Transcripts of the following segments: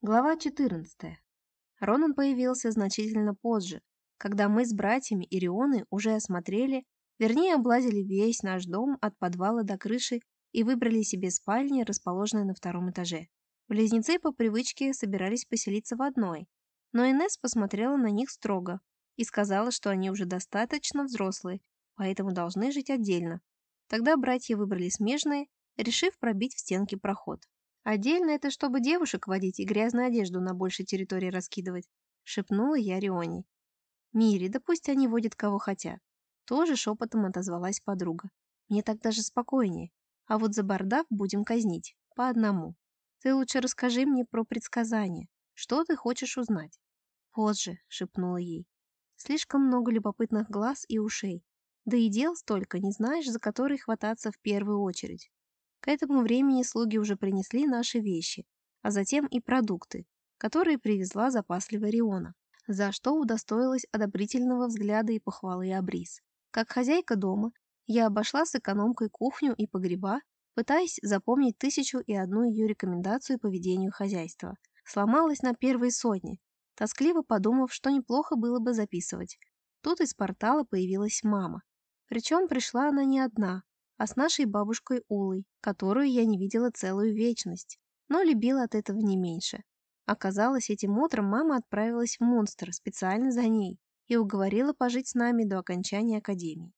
Глава 14. Ронан появился значительно позже, когда мы с братьями и Рионой уже осмотрели, вернее облазили весь наш дом от подвала до крыши и выбрали себе спальни, расположенные на втором этаже. Близнецы по привычке собирались поселиться в одной, но Инесс посмотрела на них строго и сказала, что они уже достаточно взрослые, поэтому должны жить отдельно. Тогда братья выбрали смежные, решив пробить в стенке проход. Отдельно это чтобы девушек водить и грязную одежду на большей территории раскидывать, шепнула я Рионе. Мири, да пусть они водят кого хотят. Тоже шепотом отозвалась подруга. Мне так даже спокойнее. А вот за бардак будем казнить. По одному. Ты лучше расскажи мне про предсказания. Что ты хочешь узнать? Позже, шепнула ей. Слишком много любопытных глаз и ушей. Да и дел столько, не знаешь, за которые хвататься в первую очередь. К этому времени слуги уже принесли наши вещи, а затем и продукты, которые привезла запасливая Риона, за что удостоилась одобрительного взгляда и похвалы Абрис. Как хозяйка дома, я обошла с экономкой кухню и погреба, пытаясь запомнить тысячу и одну ее рекомендацию по ведению хозяйства. Сломалась на первой сотне, тоскливо подумав, что неплохо было бы записывать. Тут из портала появилась мама. Причем пришла она не одна, а с нашей бабушкой Улой, которую я не видела целую вечность, но любила от этого не меньше. Оказалось, этим утром мама отправилась в Монстр специально за ней и уговорила пожить с нами до окончания академии.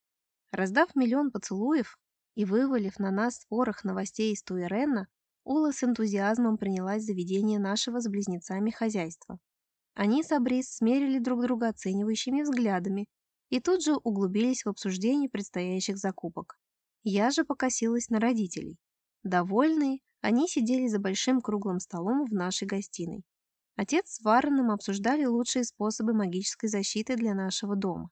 Раздав миллион поцелуев и вывалив на нас ворох новостей из Туэрена, Ула с энтузиазмом принялась за ведение нашего с близнецами хозяйства. Они с Абрис смерили друг друга оценивающими взглядами и тут же углубились в обсуждение предстоящих закупок. Я же покосилась на родителей. Довольные, они сидели за большим круглым столом в нашей гостиной. Отец с Вареном обсуждали лучшие способы магической защиты для нашего дома.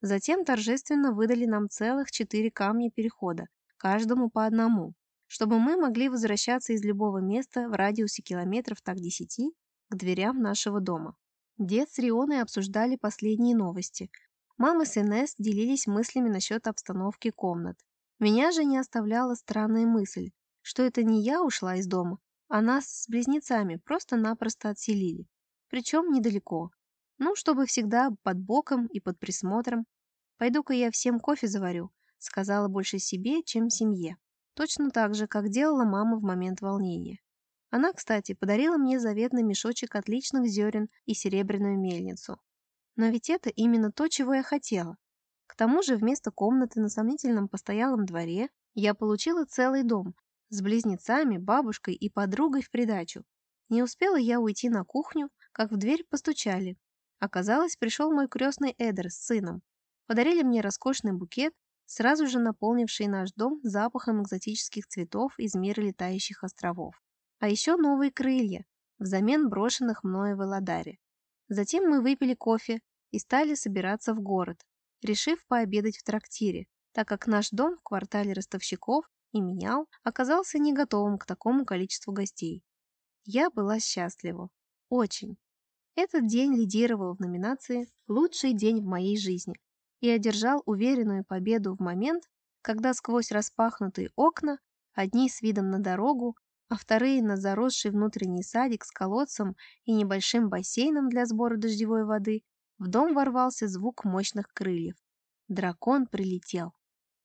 Затем торжественно выдали нам целых четыре камня перехода, каждому по одному, чтобы мы могли возвращаться из любого места в радиусе километров так десяти к дверям нашего дома. Дед с Рионой обсуждали последние новости. Мама с Инесс делились мыслями насчет обстановки комнат. Меня же не оставляла странная мысль, что это не я ушла из дома, а нас с близнецами просто-напросто отселили. Причем недалеко. Ну, чтобы всегда под боком и под присмотром. Пойду-ка я всем кофе заварю, сказала больше себе, чем семье. Точно так же, как делала мама в момент волнения. Она, кстати, подарила мне заветный мешочек отличных зерен и серебряную мельницу. Но ведь это именно то, чего я хотела. Тому же вместо комнаты на сомнительном постоялом дворе я получила целый дом с близнецами, бабушкой и подругой в придачу. Не успела я уйти на кухню, как в дверь постучали. Оказалось, пришел мой крестный Эдер с сыном. Подарили мне роскошный букет, сразу же наполнивший наш дом запахом экзотических цветов из мира летающих островов. А еще новые крылья, взамен брошенных мною в Эладаре. Затем мы выпили кофе и стали собираться в город, решив пообедать в трактире, так как наш дом в квартале ростовщиков и менял оказался не готовым к такому количеству гостей. Я была счастлива. Очень. Этот день лидировал в номинации «Лучший день в моей жизни» и одержал уверенную победу в момент, когда сквозь распахнутые окна, одни с видом на дорогу, а вторые на заросший внутренний садик с колодцем и небольшим бассейном для сбора дождевой воды, в дом ворвался звук мощных крыльев. Дракон прилетел.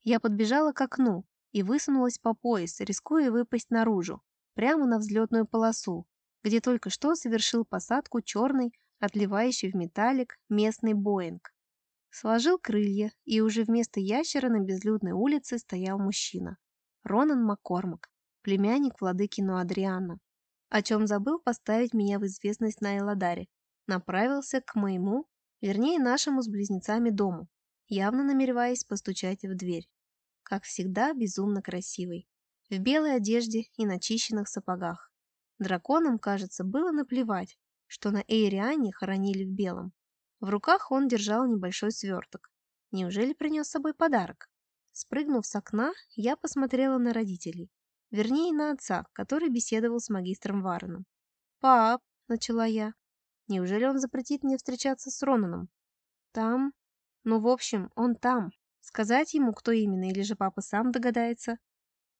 Я подбежала к окну и высунулась по пояс, рискуя выпасть наружу, прямо на взлетную полосу, где только что совершил посадку черный, отливающий в металлик, местный Боинг. Сложил крылья, и уже вместо ящера на безлюдной улице стоял мужчина. Ронан Маккормак, племянник владыки Нуадриана, о чем забыл поставить меня в известность на Эладаре, направился к моему Вернее, нашему с близнецами дому, явно намереваясь постучать в дверь. Как всегда, безумно красивый. В белой одежде и начищенных сапогах. Драконам, кажется, было наплевать, что на Эйриане хоронили в белом. В руках он держал небольшой сверток. Неужели принес с собой подарок? Спрыгнув с окна, я посмотрела на родителей. Вернее, на отца, который беседовал с магистром Вареном. «Пап», — начала я, Неужели он запретит мне встречаться с Ронаном? Там? Ну, в общем, он там. Сказать ему, кто именно, или же папа сам догадается?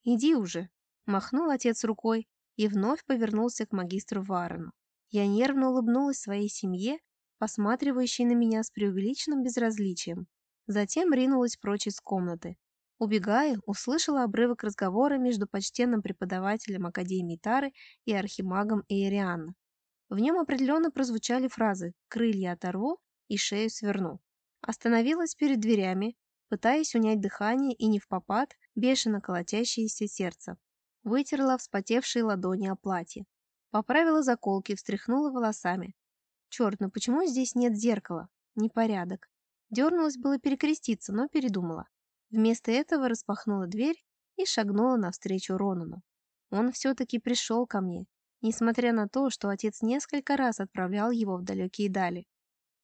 Иди уже. Махнул отец рукой и вновь повернулся к магистру Варену. Я нервно улыбнулась своей семье, посматривающей на меня с преувеличенным безразличием. Затем ринулась прочь из комнаты. Убегая, услышала обрывок разговора между почтенным преподавателем Академии Тары и архимагом Эйрианна. В нем определенно прозвучали фразы «крылья оторву» и «шею сверну». Остановилась перед дверями, пытаясь унять дыхание и не в попад бешено колотящееся сердце. Вытерла вспотевшие ладони о платье. Поправила заколки, встряхнула волосами. Черт, ну почему здесь нет зеркала? Непорядок. Дернулась было перекреститься, но передумала. Вместо этого распахнула дверь и шагнула навстречу Ронану. Он все-таки пришел ко мне, несмотря на то, что отец несколько раз отправлял его в далекие дали.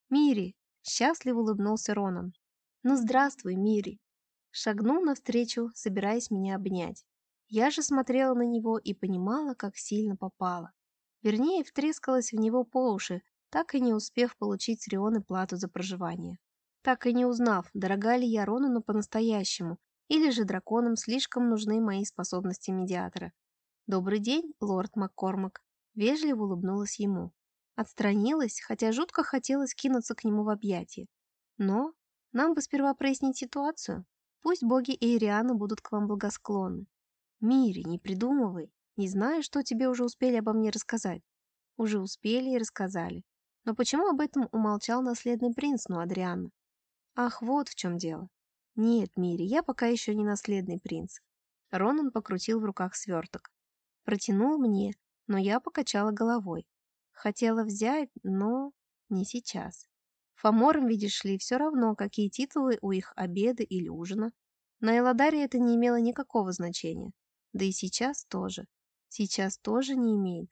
«Мири!» — счастливо улыбнулся Ронан. «Ну, здравствуй, Мири!» Шагнул навстречу, собираясь меня обнять. Я же смотрела на него и понимала, как сильно попала. Вернее, втрескалась в него по уши, так и не успев получить с Рионы плату за проживание. Так и не узнав, дорога ли я Ронану по-настоящему, или же драконам слишком нужны мои способности медиатора. «Добрый день, лорд Маккормак», — вежливо улыбнулась ему. Отстранилась, хотя жутко хотелось кинуться к нему в объятия. Но нам бы сперва прояснить ситуацию. Пусть боги Эйриана будут к вам благосклонны. Мири, не придумывай. Не знаю, что тебе уже успели обо мне рассказать. Уже успели и рассказали. Но почему об этом умолчал наследный принц, ну, Адриана? Ах, вот в чем дело. Нет, Мири, я пока еще не наследный принц. Ронан покрутил в руках сверток. Протянул мне, но я покачала головой. Хотела взять, но не сейчас. Фаморам, видишь ли, все равно, какие титулы у их обеда или ужина. На Эладаре это не имело никакого значения. Да и сейчас тоже. Сейчас тоже не имеет.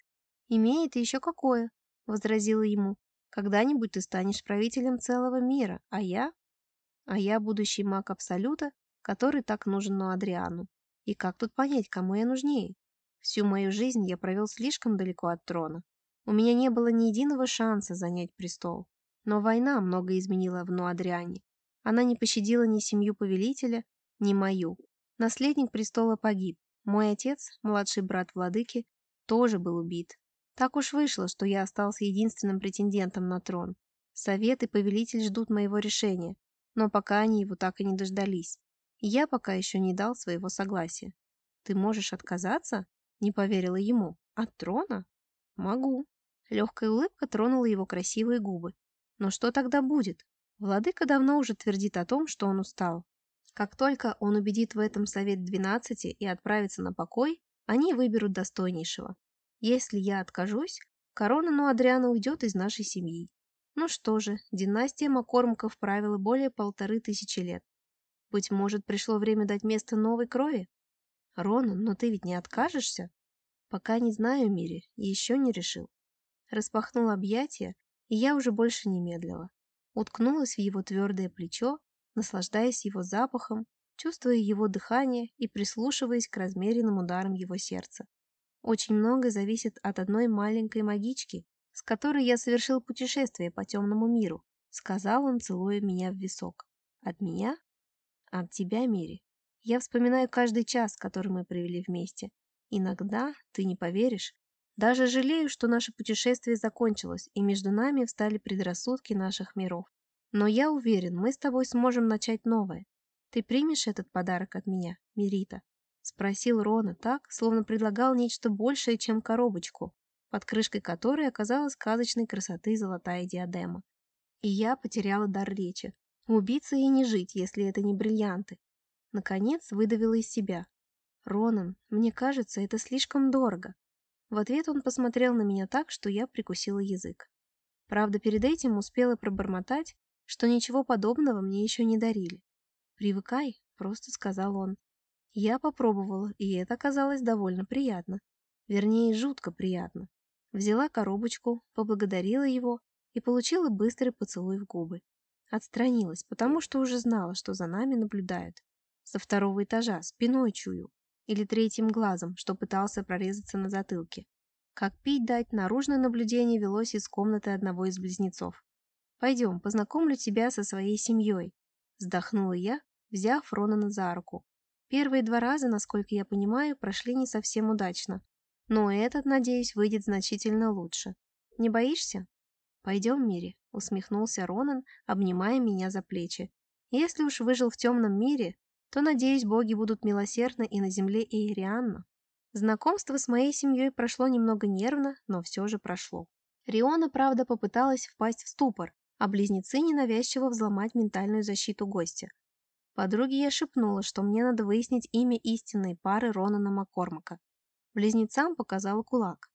Имеет еще какое, возразила ему. Когда-нибудь ты станешь правителем целого мира, а я? А я будущий маг Абсолюта, который так нужен Адриану. И как тут понять, кому я нужнее? Всю мою жизнь я провел слишком далеко от трона. У меня не было ни единого шанса занять престол. Но война много изменила в Нуадриане. Она не пощадила ни семью повелителя, ни мою. Наследник престола погиб. Мой отец, младший брат владыки, тоже был убит. Так уж вышло, что я остался единственным претендентом на трон. Совет и повелитель ждут моего решения, но пока они его так и не дождались. я пока еще не дал своего согласия. «Ты можешь отказаться?» — не поверила ему. «От трона?» «Могу». Легкая улыбка тронула его красивые губы. Но что тогда будет? Владыка давно уже твердит о том, что он устал. Как только он убедит в этом совет двенадцати и отправится на покой, они выберут достойнейшего. Если я откажусь, корона ну Адриана уйдет из нашей семьи. Ну что же, династия Маккормаков правила более полторы тысячи лет. Быть может, пришло время дать место новой крови? Ронан, но ты ведь не откажешься? Пока не знаю, Мири, еще не решил. Распахнул объятия, и я уже больше не медлила. Уткнулась в его твердое плечо, наслаждаясь его запахом, чувствуя его дыхание и прислушиваясь к размеренным ударам его сердца. Очень многое зависит от одной маленькой магички, с которой я совершил путешествие по темному миру, сказал он, целуя меня в висок. От меня? От тебя, Мири. Я вспоминаю каждый час, который мы провели вместе. Иногда, ты не поверишь, даже жалею, что наше путешествие закончилось, и между нами встали предрассудки наших миров. Но я уверен, мы с тобой сможем начать новое. Ты примешь этот подарок от меня, Мирита?» Спросил Рона так, словно предлагал нечто большее, чем коробочку, под крышкой которой оказалась сказочной красоты золотая диадема. И я потеряла дар речи. Убиться и не жить, если это не бриллианты. Наконец выдавила из себя. «Ронан, мне кажется, это слишком дорого. В ответ он посмотрел на меня так, что я прикусила язык. Правда, перед этим успела пробормотать, что ничего подобного мне еще не дарили. «Привыкай», — просто сказал он. Я попробовала, и это оказалось довольно приятно. Вернее, жутко приятно. Взяла коробочку, поблагодарила его и получила быстрый поцелуй в губы. Отстранилась, потому что уже знала, что за нами наблюдают. Со второго этажа, спиной чую или третьим глазом, что пытался прорезаться на затылке. Как пить дать, наружное наблюдение велось из комнаты одного из близнецов. «Пойдем, познакомлю тебя со своей семьей», — вздохнула я, взяв Ронана за руку. Первые два раза, насколько я понимаю, прошли не совсем удачно. Но этот, надеюсь, выйдет значительно лучше. Не боишься?» «Пойдем, Мири», — усмехнулся Ронан, обнимая меня за плечи. «Если уж выжил в темном мире, то, надеюсь, боги будут милосердны и на земле Иерианна». Знакомство с моей семьей прошло немного нервно, но все же прошло. Риона, правда, попыталась впасть в ступор, а близнецы ненавязчиво взломать ментальную защиту гостя. Подруге я шепнула, что мне надо выяснить имя истинной пары Ронана Маккормака. Близнецам показала кулак.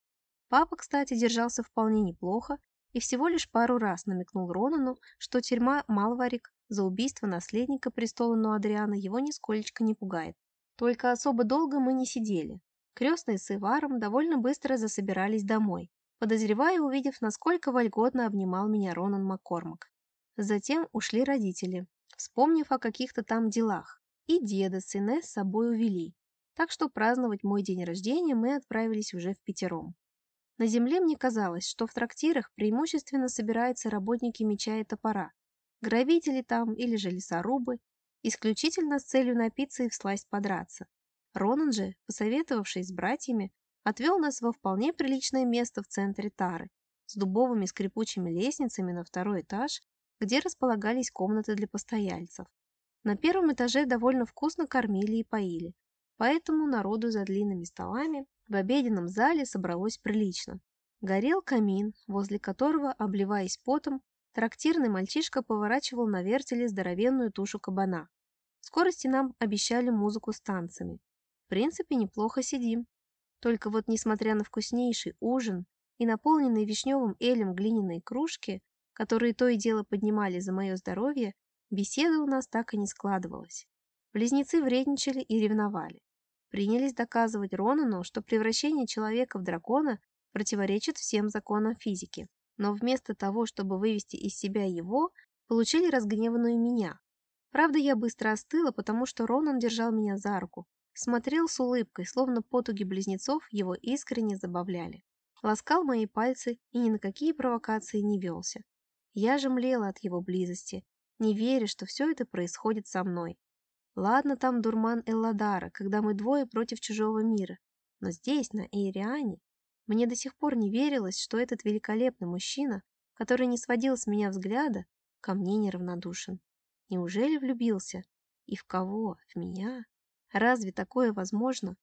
Папа, кстати, держался вполне неплохо и всего лишь пару раз намекнул Ронану, что тюрьма Малварик за убийство наследника престола Нуадриана его нисколечко не пугает. Только особо долго мы не сидели. Крестные с Иваром довольно быстро засобирались домой, подозревая, увидев, насколько вольготно обнимал меня Ронан Маккормак. Затем ушли родители, вспомнив о каких-то там делах, и деда с Инесс с собой увели. Так что праздновать мой день рождения мы отправились уже в пятером. На земле мне казалось, что в трактирах преимущественно собираются работники меча и топора, грабители там или же лесорубы, исключительно с целью напиться и всласть подраться. Ронан же, посоветовавшись с братьями, отвел нас во вполне приличное место в центре Тары, с дубовыми скрипучими лестницами на второй этаж, где располагались комнаты для постояльцев. На первом этаже довольно вкусно кормили и поили, поэтому народу за длинными столами в обеденном зале собралось прилично. Горел камин, возле которого, обливаясь потом, трактирный мальчишка поворачивал на вертеле здоровенную тушу кабана. В скорости нам обещали музыку с танцами. В принципе, неплохо сидим. Только вот, несмотря на вкуснейший ужин и наполненные вишневым элем глиняные кружки, которые то и дело поднимали за мое здоровье, беседа у нас так и не складывалась. Близнецы вредничали и ревновали. Принялись доказывать Ронану, что превращение человека в дракона противоречит всем законам физики. Но вместо того, чтобы вывести из себя его, получили разгневанную меня. Правда, я быстро остыла, потому что Ронан держал меня за руку, Смотрел с улыбкой, словно потуги близнецов его искренне забавляли. Ласкал мои пальцы и ни на какие провокации не велся. Я же млела от его близости, не веря, что все это происходит со мной. Ладно там дурман Элладара, когда мы двое против чужого мира. Но здесь, на Эйриане, мне до сих пор не верилось, что этот великолепный мужчина, который не сводил с меня взгляда, ко мне неравнодушен. Неужели влюбился? И в кого? В меня? Разве такое возможно?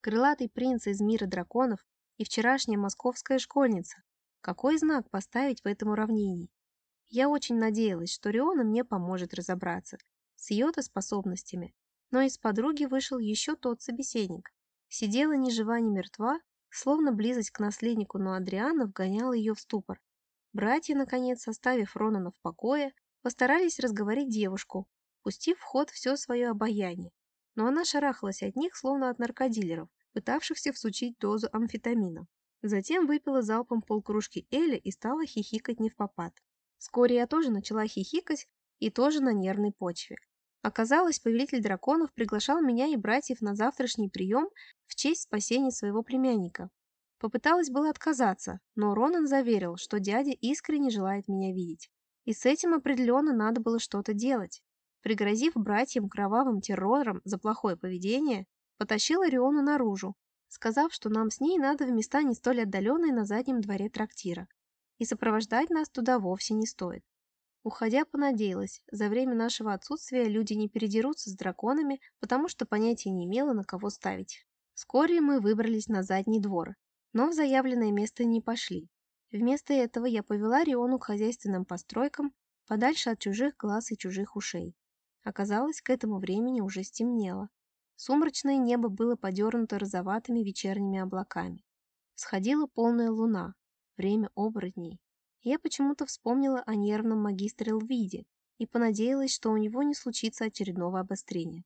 Крылатый принц из мира драконов и вчерашняя московская школьница. Какой знак поставить в этом уравнении? Я очень надеялась, что Риона мне поможет разобраться с ее-то способностями, но из подруги вышел еще тот собеседник. Сидела ни жива, ни мертва, словно близость к наследнику Нуадриана вгоняла ее в ступор. Братья, наконец, оставив Ронана в покое, постарались разговорить девушку, пустив в ход все свое обаяние но она шарахалась от них, словно от наркодилеров, пытавшихся всучить дозу амфетамина. Затем выпила залпом полкружки Эли и стала хихикать не в попад. Вскоре я тоже начала хихикать и тоже на нервной почве. Оказалось, повелитель драконов приглашал меня и братьев на завтрашний прием в честь спасения своего племянника. Попыталась было отказаться, но Ронан заверил, что дядя искренне желает меня видеть. И с этим определенно надо было что-то делать. Пригрозив братьям кровавым террором за плохое поведение, потащила Риону наружу, сказав, что нам с ней надо в места не столь отдаленные на заднем дворе трактира, и сопровождать нас туда вовсе не стоит. Уходя, понадеялась, за время нашего отсутствия люди не передерутся с драконами, потому что понятия не имела, на кого ставить. Вскоре мы выбрались на задний двор, но в заявленное место не пошли. Вместо этого я повела Риону к хозяйственным постройкам, подальше от чужих глаз и чужих ушей. Оказалось, к этому времени уже стемнело. Сумрачное небо было подернуто розоватыми вечерними облаками. Сходила полная луна, время оборотней. Я почему-то вспомнила о нервном магистре Лвиде и понадеялась, что у него не случится очередного обострения.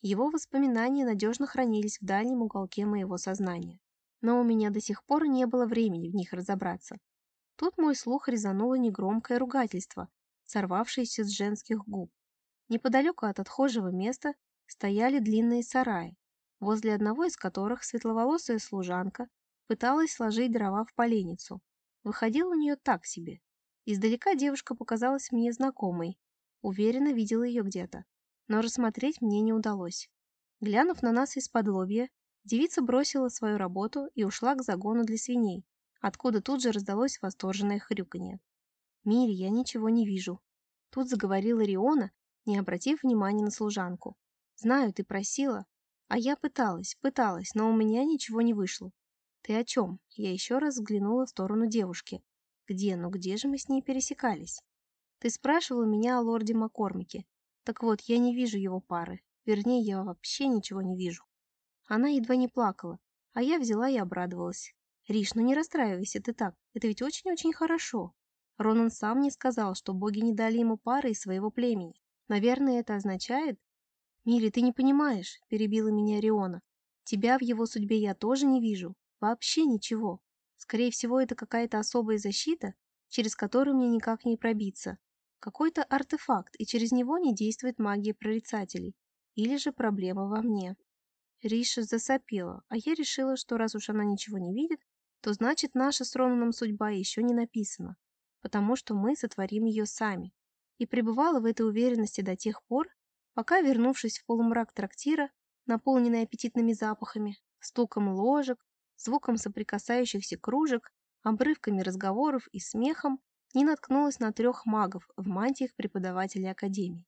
Его воспоминания надежно хранились в дальнем уголке моего сознания, но у меня до сих пор не было времени в них разобраться. Тут мой слух резануло негромкое ругательство, сорвавшееся с женских губ. Неподалеку от отхожего места стояли длинные сараи, возле одного из которых светловолосая служанка пыталась сложить дрова в поленницу. Выходил у нее так себе. Издалека девушка показалась мне знакомой. Уверенно видела ее где-то. Но рассмотреть мне не удалось. Глянув на нас из-под лобья, девица бросила свою работу и ушла к загону для свиней, откуда тут же раздалось восторженное хрюканье. «Мире, я ничего не вижу». Тут заговорила Риона, не обратив внимания на служанку. «Знаю, ты просила, а я пыталась, пыталась, но у меня ничего не вышло. Ты о чем? Я еще раз взглянула в сторону девушки. Где, ну где же мы с ней пересекались? Ты спрашивал меня о лорде Маккормике. Так вот, я не вижу его пары. Вернее, я вообще ничего не вижу. Она едва не плакала, а я взяла и обрадовалась. Риш, ну не расстраивайся ты так. Это ведь очень-очень хорошо. Ронан сам не сказал, что боги не дали ему пары из своего племени. Наверное, это означает... Мири, ты не понимаешь, перебила меня Риона. Тебя в его судьбе я тоже не вижу. Вообще ничего. Скорее всего, это какая-то особая защита, через которую мне никак не пробиться. Какой-то артефакт, и через него не действует магия прорицателей. Или же проблема во мне. Риша засопела, а я решила, что раз уж она ничего не видит, то значит наша с Ронаном судьба еще не написана, потому что мы сотворим ее сами. И пребывала в этой уверенности до тех пор, пока, вернувшись в полумрак трактира, наполненный аппетитными запахами, стуком ложек, звуком соприкасающихся кружек, обрывками разговоров и смехом, не наткнулась на трех магов в мантиях преподавателей Академии.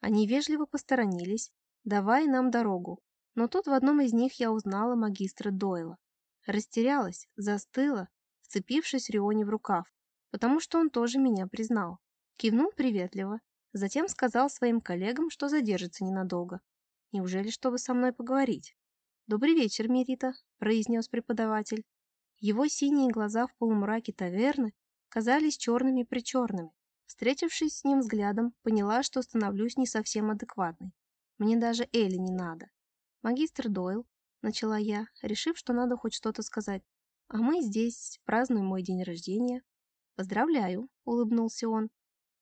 Они вежливо посторонились, давая нам дорогу, но тут в одном из них я узнала магистра Дойла. Растерялась, застыла, вцепившись Рионе в рукав, потому что он тоже меня признал. Кивнул приветливо, затем сказал своим коллегам, что задержится ненадолго. Неужели, чтобы со мной поговорить? «Добрый вечер, Мерита», — произнес преподаватель. Его синие глаза в полумраке таверны казались черными-причерными. Встретившись с ним взглядом, поняла, что становлюсь не совсем адекватной. Мне даже Элли не надо. «Магистр Дойл», — начала я, решив, что надо хоть что-то сказать. «А мы здесь празднуем мой день рождения». «Поздравляю», — улыбнулся он.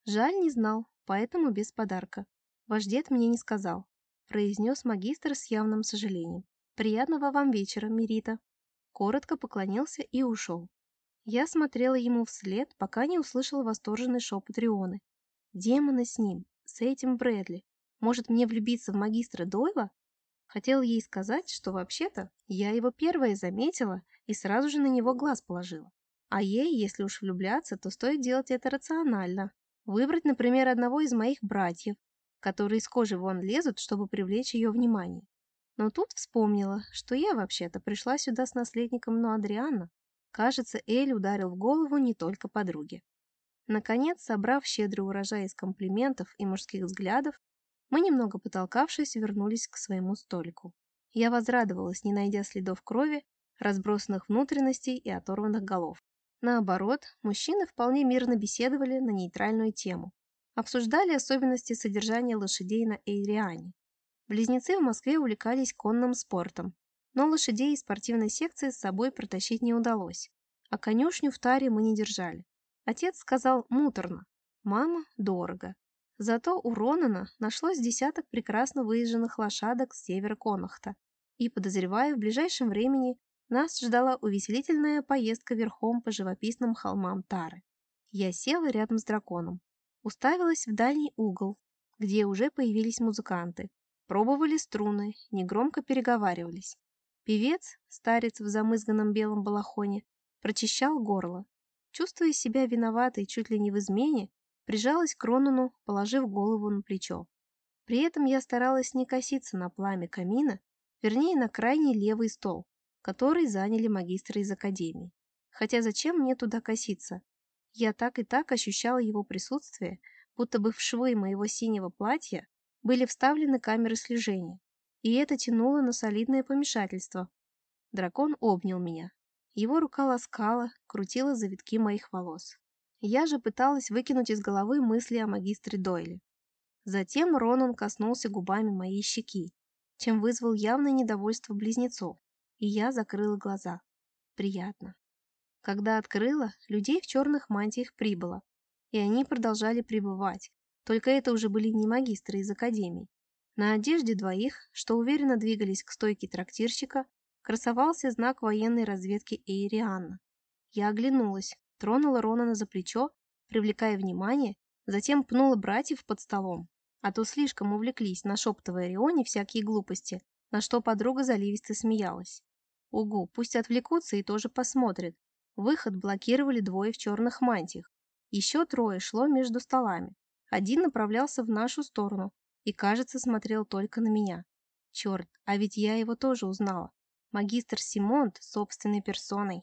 «Жаль, не знал, поэтому без подарка. Ваш дед мне не сказал», — произнес магистр с явным сожалением. «Приятного вам вечера, Мерита». Коротко поклонился и ушел. Я смотрела ему вслед, пока не услышала восторженный шепот Рионы. Демоны с ним, с этим Брэдли. Может мне влюбиться в магистра Дойла? Хотела ей сказать, что вообще-то я его первая заметила и сразу же на него глаз положила. А ей, если уж влюбляться, то стоит делать это рационально. Выбрать, например, одного из моих братьев, которые из кожи вон лезут, чтобы привлечь ее внимание. Но тут вспомнила, что я вообще-то пришла сюда с наследником Ноадриана, Кажется, Эль ударил в голову не только подруге. Наконец, собрав щедрый урожай из комплиментов и мужских взглядов, мы, немного потолкавшись, вернулись к своему столику. Я возрадовалась, не найдя следов крови, разбросанных внутренностей и оторванных голов. Наоборот, мужчины вполне мирно беседовали на нейтральную тему. Обсуждали особенности содержания лошадей на Эйриане. Близнецы в Москве увлекались конным спортом, но лошадей из спортивной секции с собой протащить не удалось, а конюшню в таре мы не держали. Отец сказал муторно, мама дорого. Зато у Ронана нашлось десяток прекрасно выезженных лошадок с севера Конахта, и, подозреваю, в ближайшем времени нас ждала увеселительная поездка верхом по живописным холмам Тары. Я села рядом с драконом, уставилась в дальний угол, где уже появились музыканты, пробовали струны, негромко переговаривались. Певец, старец в замызганном белом балахоне, прочищал горло. Чувствуя себя виноватой чуть ли не в измене, прижалась к Ронану, положив голову на плечо. При этом я старалась не коситься на пламя камина, вернее, на крайний левый стол, который заняли магистры из академии. Хотя зачем мне туда коситься? Я так и так ощущала его присутствие, будто бы в швы моего синего платья были вставлены камеры слежения и это тянуло на солидное помешательство. Дракон обнял меня. Его рука ласкала, крутила завитки моих волос. Я же пыталась выкинуть из головы мысли о магистре Дойле. Затем Ронан коснулся губами моей щеки, чем вызвал явное недовольство близнецов, и я закрыла глаза. Приятно. Когда открыла, людей в черных мантиях прибыло, и они продолжали пребывать, только это уже были не магистры из академии, на одежде двоих, что уверенно двигались к стойке трактирщика, красовался знак военной разведки Эйрианна. Я оглянулась, тронула Ронана за плечо, привлекая внимание, затем пнула братьев под столом, а то слишком увлеклись, нашептывая Рионе всякие глупости, на что подруга заливисто смеялась. Угу, пусть отвлекутся и тоже посмотрят. Выход блокировали двое в черных мантиях. Еще трое шло между столами. Один направлялся в нашу сторону и, кажется, смотрел только на меня. Черт, а ведь я его тоже узнала. Магистр Симонт собственной персоной.